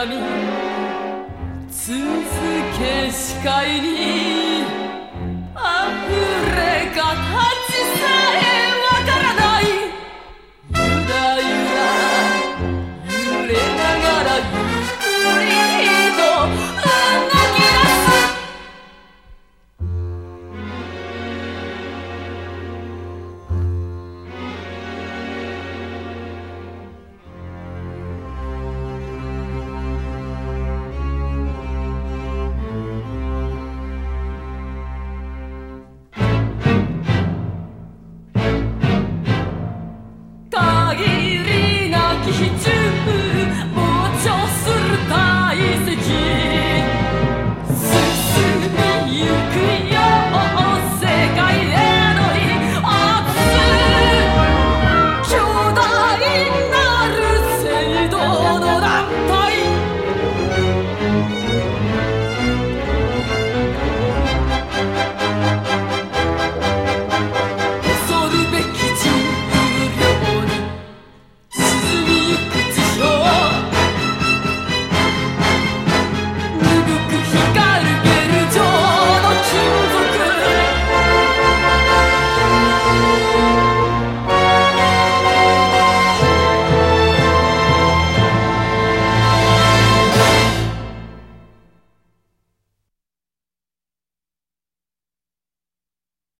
闇続け視界に you